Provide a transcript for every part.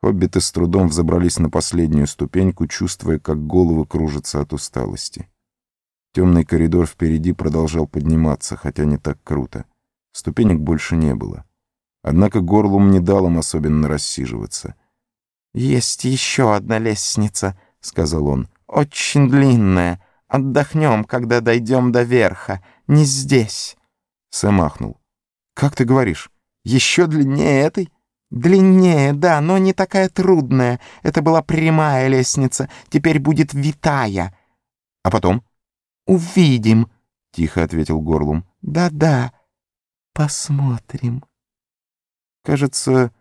Хоббиты с трудом взобрались на последнюю ступеньку, чувствуя, как головы кружатся от усталости. Темный коридор впереди продолжал подниматься, хотя не так круто. Ступенек больше не было. Однако горлум не дал им особенно рассиживаться. «Есть еще одна лестница», — сказал он. «Очень длинная. Отдохнем, когда дойдем до верха. Не здесь». Сэм ахнул. «Как ты говоришь? Еще длиннее этой?» «Длиннее, да, но не такая трудная. Это была прямая лестница, теперь будет витая». «А потом?» «Увидим», — тихо ответил Горлум. «Да-да, посмотрим». «Кажется,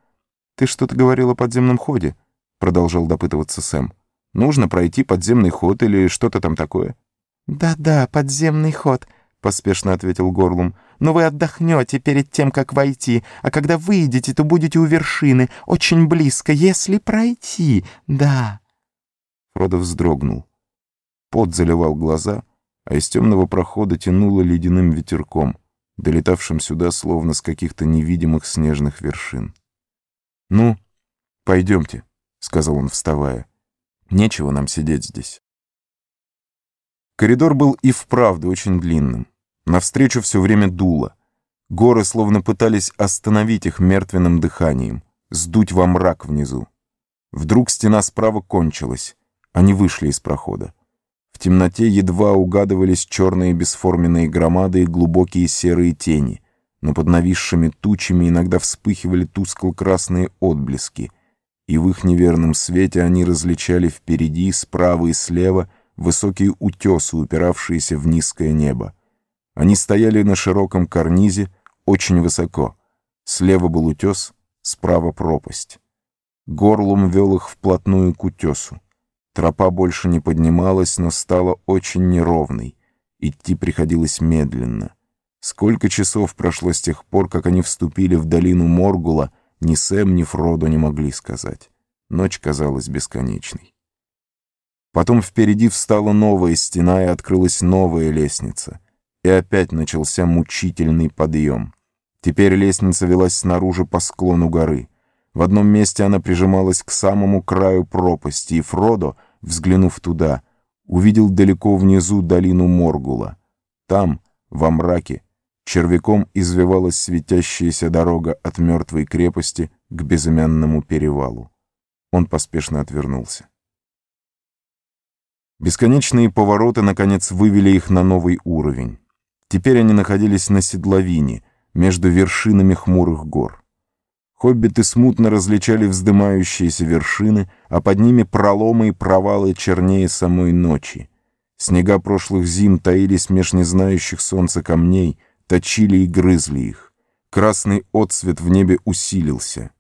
ты что-то говорил о подземном ходе», — продолжал допытываться Сэм. «Нужно пройти подземный ход или что-то там такое?» «Да-да, подземный ход», — поспешно ответил Горлум. «Но вы отдохнете перед тем, как войти, а когда выйдете, то будете у вершины, очень близко, если пройти, да». Фродо вздрогнул. Пот заливал глаза, а из темного прохода тянуло ледяным ветерком, долетавшим сюда словно с каких-то невидимых снежных вершин. «Ну, пойдемте», — сказал он, вставая. «Нечего нам сидеть здесь». Коридор был и вправду очень длинным. Навстречу все время дуло. Горы словно пытались остановить их мертвенным дыханием, сдуть во мрак внизу. Вдруг стена справа кончилась. Они вышли из прохода. В темноте едва угадывались черные бесформенные громады и глубокие серые тени, но под нависшими тучами иногда вспыхивали тускло-красные отблески, и в их неверном свете они различали впереди, справа и слева высокие утесы, упиравшиеся в низкое небо. Они стояли на широком карнизе, очень высоко. Слева был утес, справа пропасть. Горлум вел их вплотную к утесу. Тропа больше не поднималась, но стала очень неровной. Идти приходилось медленно. Сколько часов прошло с тех пор, как они вступили в долину Моргула, ни Сэм, ни Фродо не могли сказать. Ночь казалась бесконечной. Потом впереди встала новая стена и открылась новая лестница. И опять начался мучительный подъем. Теперь лестница велась снаружи по склону горы. В одном месте она прижималась к самому краю пропасти, и Фродо — взглянув туда, увидел далеко внизу долину Моргула. Там, во мраке, червяком извивалась светящаяся дорога от мертвой крепости к безымянному перевалу. Он поспешно отвернулся. Бесконечные повороты, наконец, вывели их на новый уровень. Теперь они находились на седловине, между вершинами хмурых гор. Хоббиты смутно различали вздымающиеся вершины, а под ними проломы и провалы чернее самой ночи. Снега прошлых зим таились меж незнающих солнца камней, точили и грызли их. Красный отсвет в небе усилился.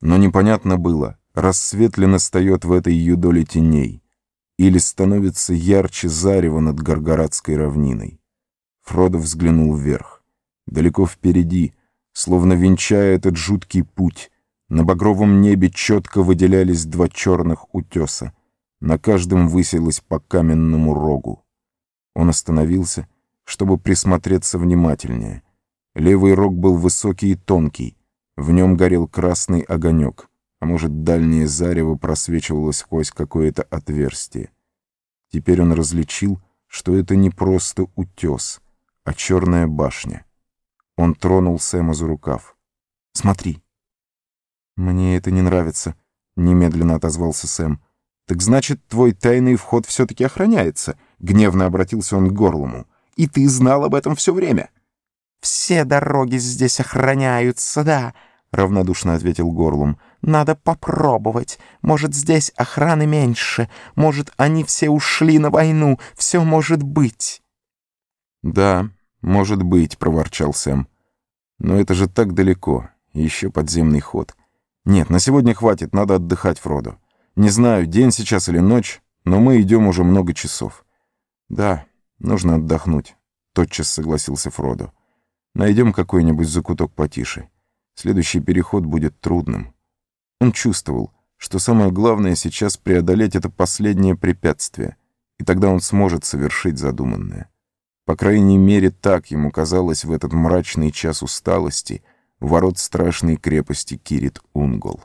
Но непонятно было, рассвет ли настает в этой ее доле теней, или становится ярче зарево над Гаргарадской равниной. Фродо взглянул вверх. Далеко впереди — Словно венчая этот жуткий путь, на багровом небе четко выделялись два черных утеса. На каждом высилось по каменному рогу. Он остановился, чтобы присмотреться внимательнее. Левый рог был высокий и тонкий, в нем горел красный огонек, а может, дальнее зарево просвечивалось сквозь какое-то отверстие. Теперь он различил, что это не просто утес, а черная башня. Он тронул Сэма за рукав. «Смотри». «Мне это не нравится», — немедленно отозвался Сэм. «Так значит, твой тайный вход все-таки охраняется?» — гневно обратился он к горлому. «И ты знал об этом все время?» «Все дороги здесь охраняются, да», — равнодушно ответил Горлум. «Надо попробовать. Может, здесь охраны меньше. Может, они все ушли на войну. Все может быть». «Да, может быть», — проворчал Сэм. «Но это же так далеко. Еще подземный ход. Нет, на сегодня хватит, надо отдыхать, Фродо. Не знаю, день сейчас или ночь, но мы идем уже много часов». «Да, нужно отдохнуть», — тотчас согласился Фродо. «Найдем какой-нибудь закуток потише. Следующий переход будет трудным». Он чувствовал, что самое главное сейчас преодолеть это последнее препятствие, и тогда он сможет совершить задуманное. По крайней мере, так ему казалось в этот мрачный час усталости ворот страшной крепости Кирит-Унгол.